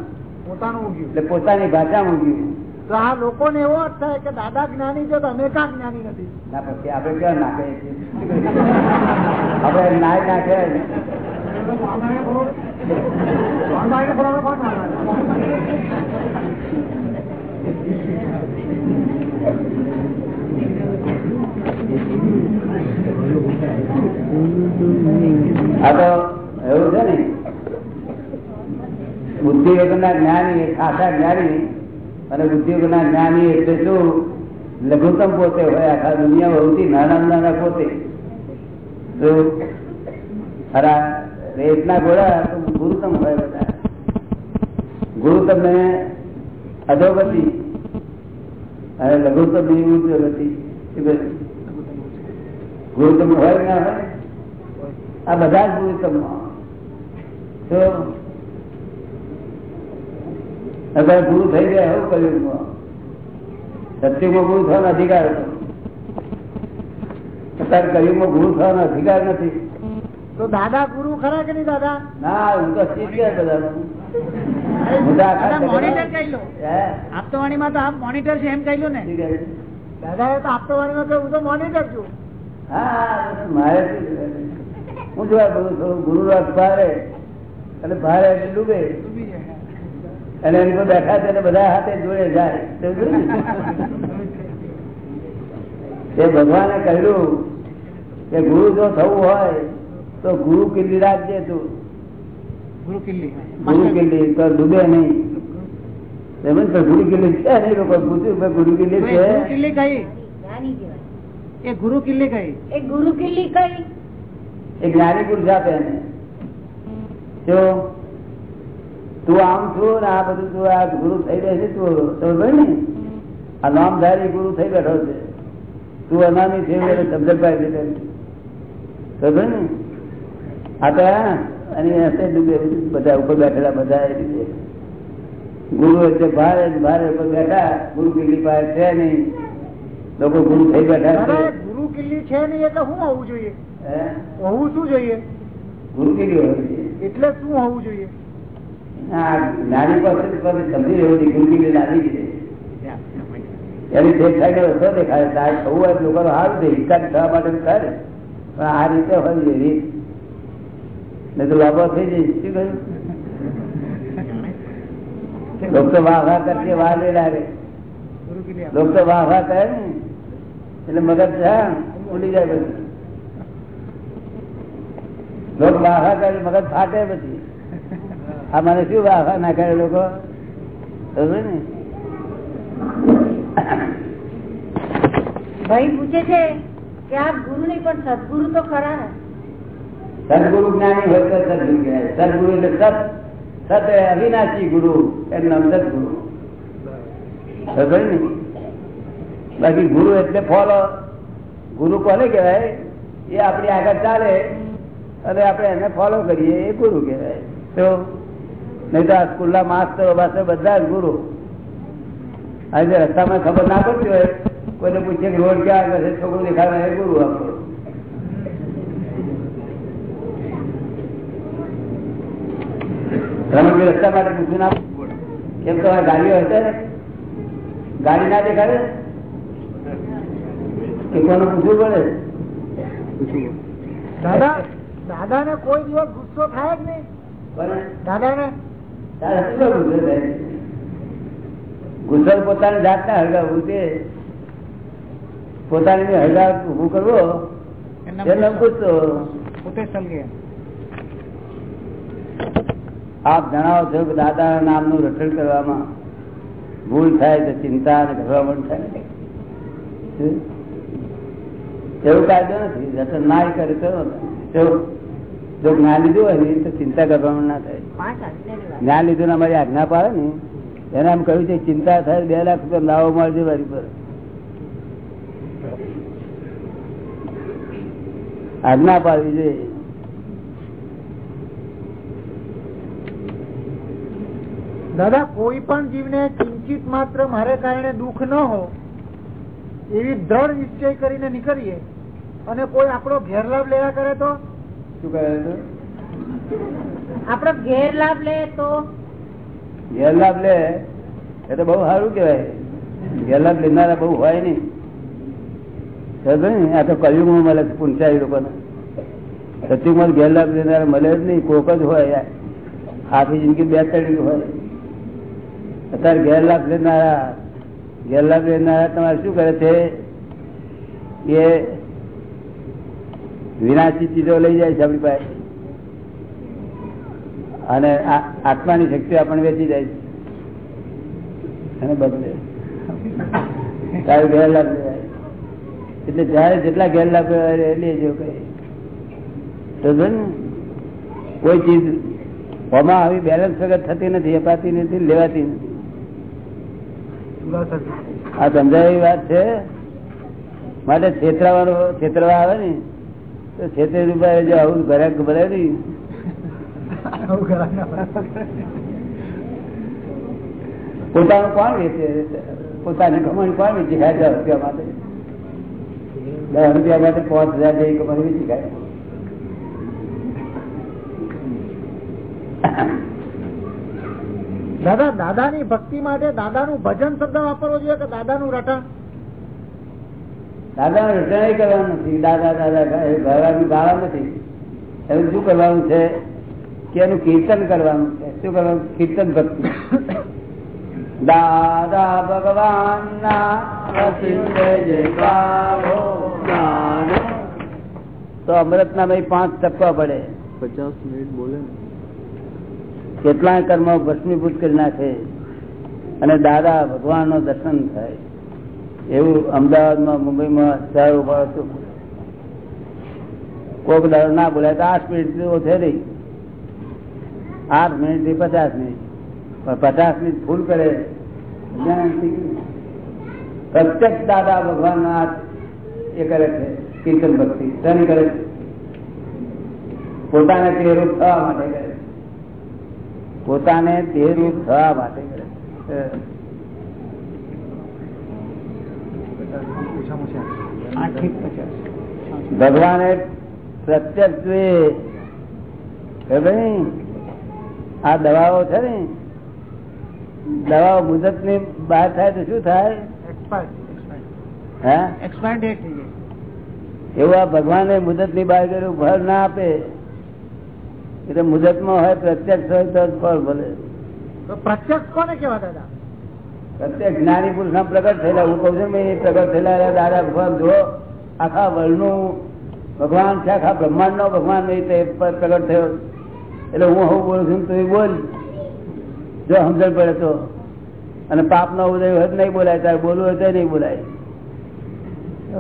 પોતાનું ઉગ્યું. એટલે પોતાની ભાષામાં ઉગ્યું. તો આ લોકોને એવો અર્થ થાય કે દાદા જ્ઞાની છે તો અમે કા જ્ઞાની નથી. ના પછી આપણે ક્યાં નાખે? આપડે નાય નાખે. આ તો એવું અને લઘુત્તમ પોતે હોય, આખા દુનિયા સૌથી નાના નાના પોતે. તો ઘોડા તો હોય બધા. ગુરુત્તમ ને અધોગતિ, અને લઘુત્તમની ઉચ્ચગતિ ગુરુત્તમ હોય ના હોય? આ બધા જ ગુરુતમ તો અત્યારે ગુરુ થઈ ગયા એવું કહ્યું સત્યુગમાં ગુરુ થવાનો અધિકાર હતો. અત્યારે કયુગમાં ગુરુ થવાનો અધિકાર નથી. તો દાદા ગુરુ ખરા કે નહીં દાદા? ના હું તો શીખ્યો દાદા મોનિટર કહી લો. આપ તો વાણીમાં તો આપ મોનિટર છે એમ કહી લો ને. શું કહે છે? દાદાએ તો આપતવાણીમાં કહ્યું હું તો મોનિટર છું. મારે હું જોવા ગુરુ છું ગુરુ ભારે અને ભારે એટલે ડૂબે. અને એની પર બેઠા છે બધા હાથે જોડે જાય. તો જોયું ને? તે ભગવાને કહ્યું કે ગુરુ જો થવું હોય તો ગુરુ કિલ્લી રાખજે તું. ગુરુ કિલ્લી. ગુરુ કિલ્લી તો ડૂબે નહીં. એમ તો ગુરુ કિલ્લી છે નહીં લોકો પૂછ્યું કે ગુરુ કિલ્લી છે. કિલ્લી કઈ? એ ગુરુ કિલ્લી કઈ? એ ગુરુ કિલ્લી કઈ? એ જ્ઞાની પુરુષ આપે એને. જો તું આમ છું ને આ બધું તું આ ગુરુ થઈ જાય છે તું સમજ ને? આ નામધારી ગુરુ થઈ બેઠો છે. તું અનામી છે એટલે શબ્દભાઈ છે. સમજ ને? આ તો અને બધા ઉપર બેઠેલા બધા એ રીતે. ગુરુ એટલે ભારે ભારે બેઠા ગુરુ કિલ્લી પાસે છે નહીં. લોકો ગુરુ થઈ બેઠા છે. ગુરુ કિલ્લી છે નહીં એટલે શું હોવું જોઈએ? હોવું શું જોઈએ? ગુરુ કિલ્લી હોવું જોઈએ. એટલે શું હોવું જોઈએ? નાની પાસે સમજી રહ્યો છે નાની છે. એની છેક થાય દેખાય. તાર થવું હોય લોકો સારું છે. હિંસા થવા માટે કરે પણ આ રીતે હોય રીત નહીં તો લાભો થઈ જાય. શું કહ્યું? લોક તો વાહ વાહ કરશે વાહ લે લાગે ગુરુ કિલ્લી લોક તો વાહ વાહ કરે ને એટલે મગજ હા ઉડી જાય બધું લોક વાહા કરે મગજ ફાટે પછી આ મને શું વાહા ના કરે લોકો ખબર ને ભાઈ પૂછે છે કે આ ગુરુ નહીં પણ સદગુરુ તો ખરા ને સદગુરુ જ્ઞાની હોય તો સદગુરુ કહેવાય સદગુરુ એટલે સત સત અવિનાશી ગુરુ એનું નામ ખબર ને બાકી ગુરુ એટલે ફોલો. ગુરુ કોને કહેવાય? એ આપણી આગળ ચાલે. અને આપણે એને ફોલો કરીએ, એ ગુરુ કહેવાય. તો નહીં તો આ સ્કૂલના માસ્તરો બાસ્તરો બધા જ ગુરુ. આજે રસ્તામાં ખબર ના પડતી હોય, કોઈને પૂછે કે રોડ ક્યાં આગળ છે? છોકરું દેખાડે એ ગુરુ આપણો. રમણભાઈ રસ્તા માટે પૂછવું ના કેમ તો આ ગાડીઓ હશે ને? ગાડી ના દેખાડે? કે કોને પૂછવું પડે? દાદા દાદા ને કોઈ દિવસ ગુસ્સો થાય જ નહીં. કોને? દાદા ને તારે શું ગુસ્સો થાય? ગુસ્સો પોતાની જાતને હળગાવવું તે પોતાની હળગાવ ઉભું કરવો એનો ગુસ્સો પોતે સમજે. આપ જણાવો છો કે દાદા નામનું રક્ષણ કરવામાં ભૂલ થાય તો ચિંતા અને ગભરામણ થાય? એવું કાયદો નથી. રક્ષણ ના કરે તો જો- જ્ઞાન લીધું હોય ને તો ચિંતા ગભરામણ ના થાય. જ્ઞાન લીધું ને અમારી આજ્ઞા પાડે ને એને એમ કહ્યું છે ચિંતા થાય બે લાખ રૂપિયા લાવો મળજે મારી પર. આજ્ઞા પાડવી જોઈએ. દાદા કોઈ પણ જીવને કિંચિત માત્ર મારે કારણે દુઃખ ન હો એવી દ્રઢ નિશ્ચય કરીને નીકળીએ. અને કોઈ આપણો ગેરલાભ લેવા કરે તો? શું કહે છે? આપડો ગેરલાભ લે તો? ગેરલાભ લે એ તો બહુ સારું કેવાય ગેરલાભ લેનારા બહુ હોય નહીં. આ તો કલયુગમાં મળે છે પુંચાઈ લોકોને. સત્યુગમાં ગેરલાભ લેનારા મળે જ નહીં કોક જ હોય આખી જિંદગી બે ત્રણ હોય. અત્યારે ગેરલાભ લેનારા ગેરલાભ લેનારા તમારે શું કરે છે? એ વિનાશી ચીજો લઈ જાય છે આપણી પાસે. અને આત્માની શક્તિ આપણને વેચી જાય છે. અને બદલે. તારું ગેરલાભ લેવાય. એટલે જયારે જેટલા ગેરલાભ લેજો કઈ. તો કોઈ ચીજ, આમાં આવી બેલેન્સ વગર થતી નથી, અપાતી નથી, લેવાતી નથી. આ સમજાય વાત છે? માટે છેતરાવાનો છેતરવા આવે ને તો છેતરી રૂપિયા જો આવું ઘરાક ભરે નહીં પોતાનું કોણ વેચે? પોતાની કમાણી કોણ વેચી? ખાય દસ રૂપિયા માટે. દસ રૂપિયા માટે પાંચ હજાર જેવી કમાણી વેચી ખાય. દાદા દાદાની ભક્તિ માટે દાદાનું ભજન શબ્દ વાપરવો જોઈએ કે દાદાનું રટણ? દાદા રચના કરવાનું નથી. દાદા દાદા ગાવા નથી. એનું શું કરવાનું છે? કે એનું કીર્તન કરવાનું છે. શું કરવાનું? કીર્તન ભક્તિ. દાદા ભગવાન તો અમૃત ના ભાઈ પાંચ ટપકા પડે. પચાસ મિનિટ બોલે ને. કેટલાય કર્મ ભસ્મીભૂત કરી નાખે. અને દાદા ભગવાન નો દર્શન થાય. એવું અમદાવાદમાં, મુંબઈમાં શહેર કોક દાડો ના બોલાય તો આઠ મિનિટ ઓછે રહી આઠ મિનિટથી પચાસ મિનિટ. પણ પચાસ મિનિટ ફૂલ કરે પ્રત્યક્ષ દાદા ભગવાન એ કરે છે, કીર્તન ભક્તિ કરે છે. પોતાને રૂપ થવા માટે કરે. પોતાને તે રૂપ થવા માટે કરે ભગવાને પ્રત્યક્ષ આ દવાઓ છે ને? દવાઓ મુદતની બહાર થાય તો શું થાય? હે? એક્સપાયર ડેટ થઈ જાય. એવું આ ભગવાને મુદતની બહાર કર્યું ફળ ના આપે. એટલે મુદતમાં હોય પ્રત્યક્ષ હોય તો ફળ ભલે. પ્રત્યક્ષ કોને કેવા દાદા? પ્રત્યક્ષ જ્ઞાની પુરુષ ના પ્રગટ થયેલા હું કઉ છું એ પ્રગટ થયેલા દાદા ભગવાન જો આખા વર્લ્ડ ભગવાન છે આખા બ્રહ્માંડ નો ભગવાન એ પર પ્રગટ થયો. એટલે હું હું બોલું છું તું બોલ. જો સમજણ પડે તો. અને પાપ નો ઉદય હોય નહીં બોલાય તારે બોલવું હોય તો નહીં બોલાય.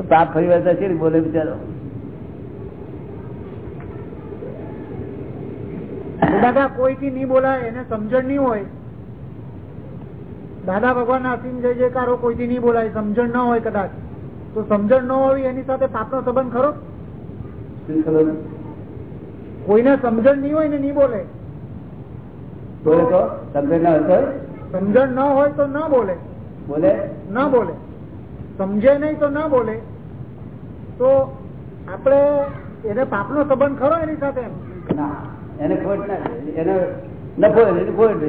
પાપ ફરી વાર તો બોલે બિચારો. દાદા કોઈથી નહીં બોલાય એને સમજણ નહીં હોય. દાદા ભગવાન અસીમ જય જયકારો કોઈથી નહીં બોલાય સમજણ ન હોય કદાચ. તો સમજણ ન હોય એની સાથે પાપનો સંબંધ ખરો? કોઈને સમજણ નહીં હોય ને નહીં બોલે. બોલે સમજણ ના હોય તો સમજણ ન હોય તો ન બોલે. બોલે? ન બોલે. સમજે નહીં તો ન બોલે. તો આપણે એને પાપનો સંબંધ ખરો એની સાથે એમ? ના. એને ખોટ ના એનો નફો ખોટ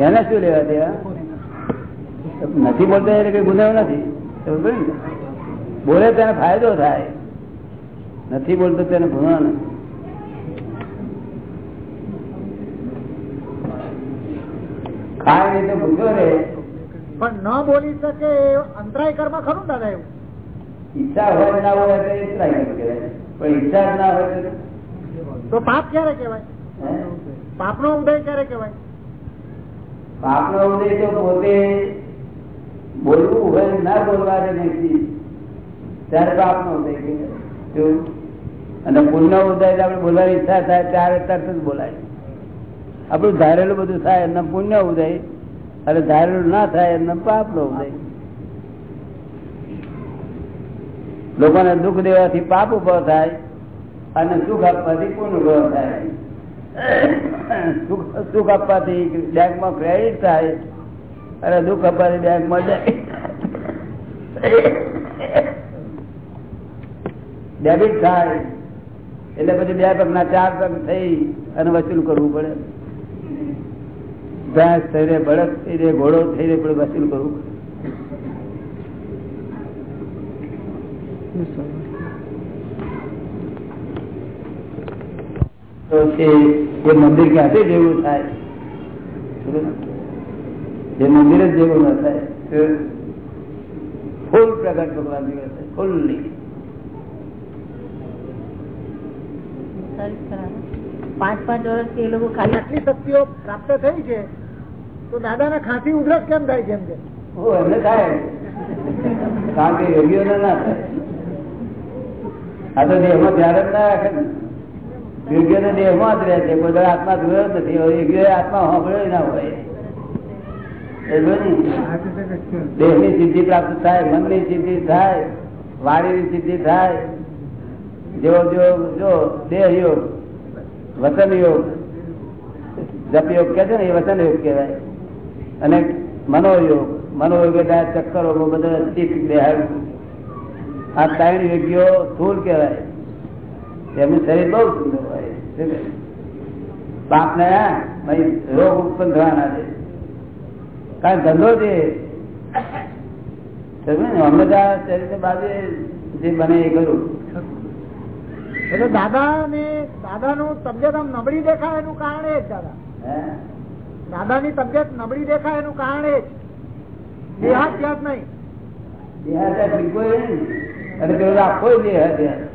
એને શું લેવા દેવા? નથી બોલતો એટલે કઈ ગુનો નથી? બોલે તેને ફાયદો થાય. નથી બોલતો તેને ગુનો નથી. ખાય નહીં તો રે. પણ ન બોલી શકે અંતરાય કર્મ ખરું દાદા એવું? ઈચ્છા હોય ના હોય તો કહેવાય. પણ ઈચ્છા ના હોય તો તો પાપ ક્યારે કેવાય પાપ નો ઉદય ક્યારે કેવાય પાપ નો ઉદય તો પોતે બોલવું હોય ના બોલવા ત્યારે પાપનો ઉદય કહેવાય. અને પુણ્ય ઉદય આપણે બોલવાની ઈચ્છા થાય, ત્યારે તરત જ બોલાય. આપણું ધારેલું બધું થાય, એમને પુણ્ય ઉદય. અને ધારેલું ના થાય, એમને પાપ નો ઉદય. લોકોને દુઃખ દેવાથી પાપ ઊભો થાય. અને સુખ આપવાથી ઊભો થાય? સુખ આપવાથી બેંકમાં ક્રેડિટ થાય? અને દુઃખ આપવાથી બેંકમાં ડેબિટ થાય. એટલે પછી બે પગના ચાર પગ થઈ અને વસૂલ કરવું પડે. ભેંસ થઈને બળદ થઈને ઘોડો થઈને પણ વસૂલ કરવું પડે. તો એ મંદિર ક્યાંથી જેવું થાય? એ મંદિર જ જેવું ન થાય ફૂલ પ્રગટ ભગવાન દિવસ ફૂલ્લી પાંચ પાંચ વર્ષથી એ લોકો ખાલી આટલી શક્તિઓ પ્રાપ્ત થઈ છે તો દાદા ના ખાંસી ઉધરસ કેમ થાય છે એમ કે? એમને થાય. કારણ કે યોગીઓને ના થાય. આ તો દેહમાં ધ્યાન જ ના રાખે ને. યોગ્ય દેહમાં જ રહે છે. કોઈ દાડો આત્મા જોયો નથી. યોગ્ય આત્મા સાંભળ્યો ના હોય. દેહની સિદ્ધિ પ્રાપ્ત થાય, મનની સિદ્ધિ થાય, વાણીની સિદ્ધિ થાય. જેવો જો જો દેહ યોગ, વતન યોગ જપ યોગ કે છે ને, એ વતન યોગ કહેવાય. અને મનોયોગ મનોયોગ એટલે ચક્કરો બધા ચિત્ત દેહ આ ત્રણ યોગ્યો સ્થૂલ કહેવાય. એમનું શરીર બહુ સુંદર હોય. શું કહે? રોગ ઉત્પન્ન થવાના છે. કારણ ધંધો છે. સમજ્યો ને અમને તો આ શરીર બાજુ જે બને એ કરું એટલે દાદા ને દાદા નું તબિયત આમ નબળી દેખાય એનું કારણ એ જ દાદા. હે? દાદા ની તબિયત નબળી દેખાય એનું કારણ એ જ દેહાત્યાસ નહીં. દેહાદ્યાસ બિલકુલ નહીં. અને પેલો આખો દેહાદ્યાસ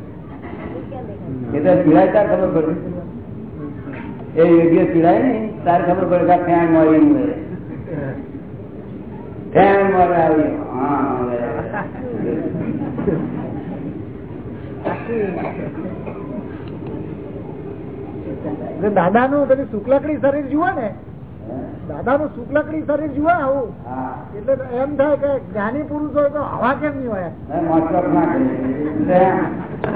એ તો પીડાય તાર ખબર પડે. એ યોગ્ય પીડાય ને તાર ખબર પડે કે ફેન મળી મળે ફેન મળે આવી. હા દાદા નું પેલી શુક્લકડી શરીર જુઓ ને. દાદા નું શુક્લકડી શરીર જુએ આવું. એટલે એમ થાય કે જ્ઞાની પુરુષ હોય તો હવા કેમ નહીં હોય?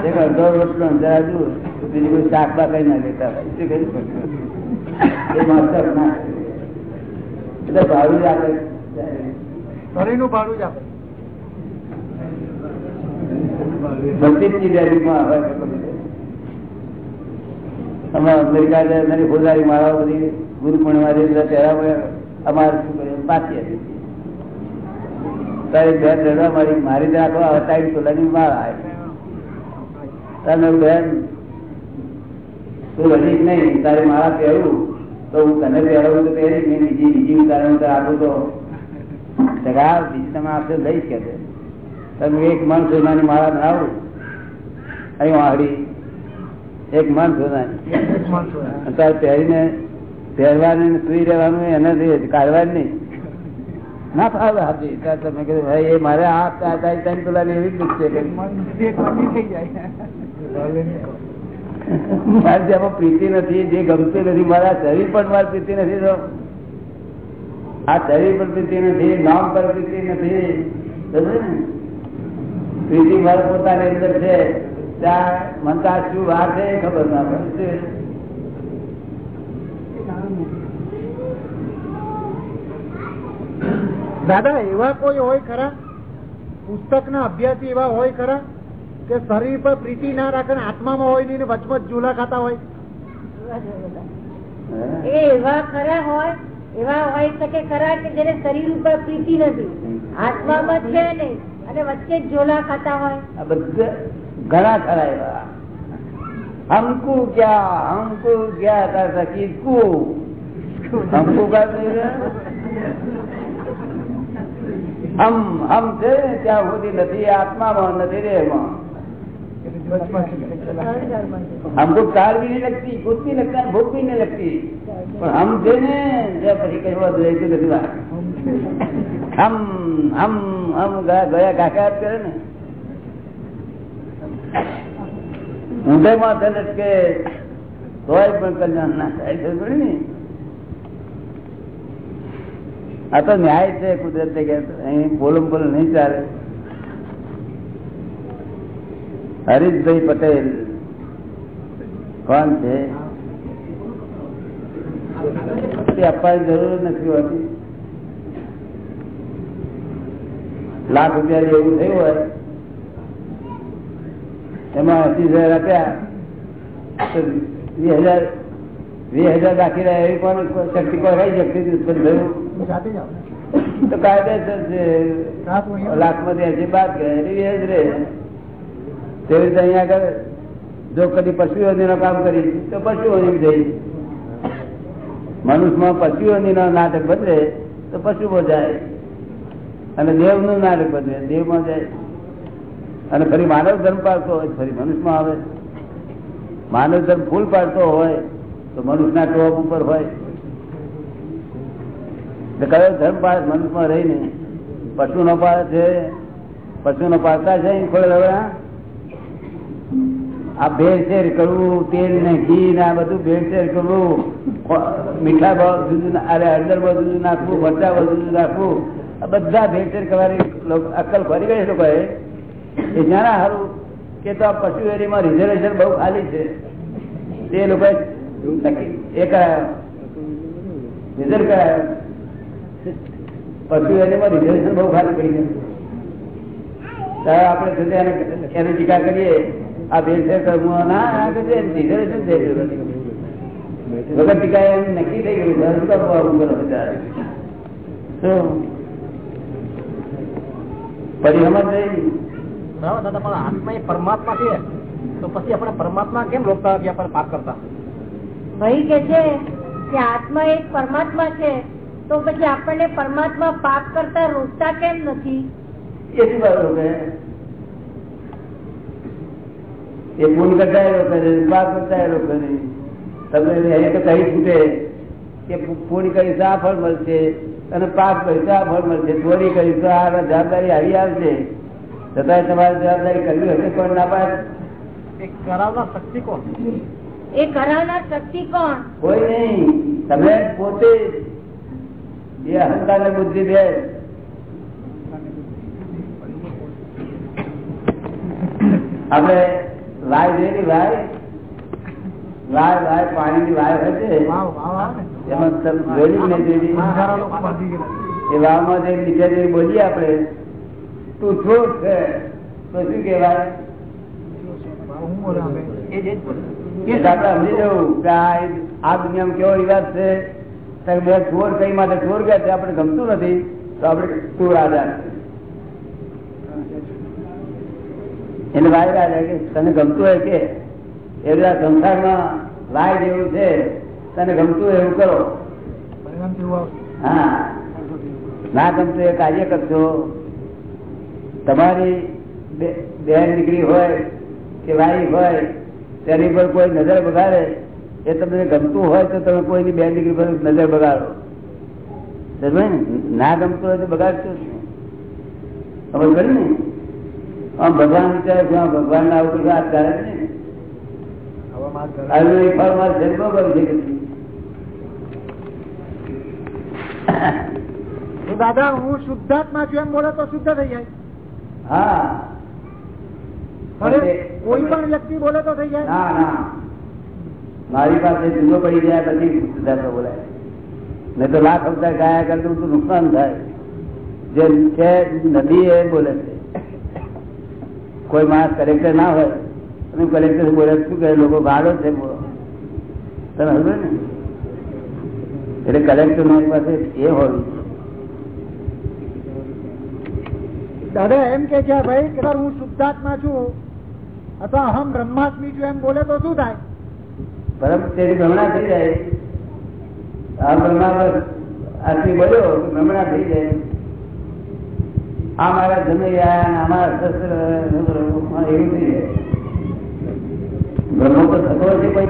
અડધો રોટલો જરા દૂધ બીજું કોઈ શાક બાક ના લેતા? એ મોટપ ના. એટલે ભાડું જ આપે. શરીરનું ભાડું જ આપે. જ અમેરિકા ફોજારી બધી ગુરુ પૂર્ણિમા જે અમારે શું કરીએ? પાછી હતી તારી રડવા મારી મારી આ ટાઈમ તોલાની માળા તમે બેન તું બની જ નહીં તારે મારા પહેરું તો હું તને પહેરવું તો પહેરી મેં બીજી બીજી કારણ તો આપું તો સગા બીજી તમે આપશો લઈ કે. તમે એક મન સોનાની માળા બનાવું અહીં વાહડી એક મન સોનાની અત્યારે પહેરીને પહેરવાનું સુઈ રહેવાનું એને કાઢવાનું નહીં ના ફાવે હાજી તમે કીધું ભાઈ એ મારે આ તારી ત્રણ એવી જ છે કે થઈ જાય મારે જેમાં પ્રીતિ નથી, જે ગમતી નથી, મારા શરીર પણ મારી પ્રીતિ નથી તો? આ શરીર પર પ્રીતિ નથી, નામ પર પ્રીતિ નથી. પ્રીતિ મારા પોતાની અંદર છે. ત્યાં મનતા શું વાત છે ખબર ના પડે. દાદા, એવા કોઈ હોય ખરા? પુસ્તક ના અભ્યાસી એવા હોય ખરા? કે શરીર પર પ્રીતિ ના રાખે આત્મામાં હોય નહીં વચમાં ઝૂલા ખાતા હોય. એવા ખરા હોય એવા હોય શકે ખરા કે જેને શરીર ઉપર પ્રીતિ નથી. આત્મામાં છે ને અને વચ્ચે ઝોલા ખાતા હોય. ઘણા ખરા એવા. હમકુ ક્યા હમકુ ક્યા કરતા કિસકુ હમકુ ત્યાં સુધી નથી આત્મામાં નથી રે એમાં हमको कार भी नहीं लगती कुछ भी लगता है भूख भी नहीं लगती पर हम છે ને જ્યાં પછી કઈ વાત રહેતું નથી વાત. હમ હમ હમ ગયા ગયા કાકાત કરે ને હૃદયમાં ધન કે તોય પણ કલ્યાણ ના થાય છે ખબર ને આ તો ન્યાય છે કુદરતે કે અહીં બોલમ બોલ નહીં ચાલે હરીશભાઈ પટેલ કોણ છે? આપવાની જરૂર નથી હોતી. લાખ રૂપિયા જેવું થયું હોય એમાં અસી હજાર આપ્યા. તો વીસ હજાર વીસ હજાર બાકી રહ્યા એવી કોણ શક્તિ કોઈ કઈ શક્તિ ઉત્પન્ન થયું તો કાયદેસર છે લાખમાંથી હજી બાદ ગયા એવી જ રહે. તેવી રીતે અહીંયા આગળ જો કદી પશુઓની કામ કરી તો પશુઓની જઈ. મનુષ્યમાં પશુઓની નાટક બદલે તો પશુમાં જાય. અને દેવનું નાટક બદલે દેવમાં જાય. અને ફરી માનવ ધર્મ પાડતો હોય ફરી મનુષ્યમાં આવે. માનવ ધર્મ ફૂલ પાડતો હોય તો મનુષ્યના ટોપ ઉપર હોય. કયો ધર્મ પાડે મનુષ્યમાં રહીને પશુ નો પાડે છે? પશુ નો પાડતા છે હવે આ? ભેળસેળ કરવું, તેલ ને ઘી ને આ બધું ભેળસેળ કરવું. મીઠા ભાવ જુદું અરે હળદર ભાવ જુદું નાખવું, મરચા ભાવ જુદું નાખવું. આ બધા ભેળસેળ કરવાની અક્કલ ફરી ગઈ લોકોએ. એ જાણા સારું કે તો આ પશુ એરીમાં રિઝર્વેશન બહુ ખાલી છે. તે લોકોએ એક રિઝર્વ કરાયો. પશુ એરીમાં રિઝર્વેશન બહુ ખાલી પડી ગયું. આપણે એને ટીકા કરીએ. આ ભેળસેળ કરવું ના રિઝર્વેશન થઈ ગયું વગર ટીકા એમ નક્કી થઈ ગયું છે કરવું કરો પછી સમજ નહીં બરાબર દાદા પણ આત્મા એ પરમાત્મા છે. તો પછી આપણે પરમાત્મા કેમ રોકતા કે આપણે પાપ કરતા. ભાઈ કે છે કે આત્મા એક પરમાત્મા છે તો પછી આપણને પરમાત્મા પાપ કરતા રોકતા કેમ નથી? એ શું એ પુલ કરતા કરે પાક છે કરે. તમને એ કહી છૂટે કે પૂરી કરી તો આ ફળ મળશે અને પાક કરી તો આ ફળ મળશે ચોરી કરી તો આ જવાબદારી આવી આવશે. છતાંય તમારે જવાબદારી કરવી હશે પણ ના પાડે. કરાવનાર શક્તિ કોણ? એ કરાવનાર શક્તિ કોણ? કોઈ નહીં. તમે પોતે એ અહંકાર ને બુદ્ધિ દે. આપણે લાય છે ને લાય લાય લાય પાણીની લાય હોય છે? વાવ વાવ ને. એમાં એ. એ વાવમાં જે નીચે જેવી બોલીએ આપડે તું છોડ છે. તો શું કેવાય બોલે બોલે. સમજી જવું કે આ આ દુનિયામાં કેવો રિવાજ છે? બધા ચોર કઈ માટે ચોર ગયા છે? આપણે ગમતું નથી. તો આપણે ચોર આધાર. એટલે વાય રાજા કે તને ગમતું હોય કે? એ બધા સંસારમાં વાય જેવું છે. તને ગમતું હોય એવું કરો. હા. ના ગમતું એ કાર્ય કરશો તમારી બે- બેન દીકરી હોય કે વાઈ હોય તેની પર કોઈ નજર બગાડે. એ તમને ગમતું હોય તો તમે કોઈની બે ડિગ્રી પર નજર બગાડો. સમજ્યો ને? ના ગમતું હોય તો બગાડશો જ નહીં. ખબર પડી ને? આમ ભગવાન વિચારે છે ભગવાન ના આવું હાથ કરે છે ને. આવી એક વાર મારે જન્મ કર્યો છે. તો દાદા હું શુદ્ધાત્મા છું એમ બોલે તો શુદ્ધ થઈ જાય. હા. કોઈ પણ વ્યક્તિ બોલે તો થઈ જાય. ના ના. મારી પાસે જુદો પડી જાય પછી શુદ્ધાત્મા બોલાય. નહીં તો લાખ અવતાર ગાયા કરતું તો નુકસાન થાય. જે છે નદી એ બોલે છે. કોઈ માણસ કલેક્ટર ના હોય તમે કલેક્ટર બોલે શું કહે લોકો ગાડો છે બોલો. તમે હજુ ને? એટલે કલેક્ટર મારી પાસે એ હોવી દાદા એમ કે છે ભાઈ કે હું શુદ્ધાત્મા છું અથવા અહમ બ્રહ્માસ્મી છું એમ બોલે તો શું થાય? પરમ તેની ભ્રમણા થઈ જાય. આ બ્રહ્મા આથી બોલ્યો ભ્રમણા થઈ જાય. આ મારા જમી અને અમારા શસ્ત્ર એવું થઈ જાય તો થતો હશે કોઈ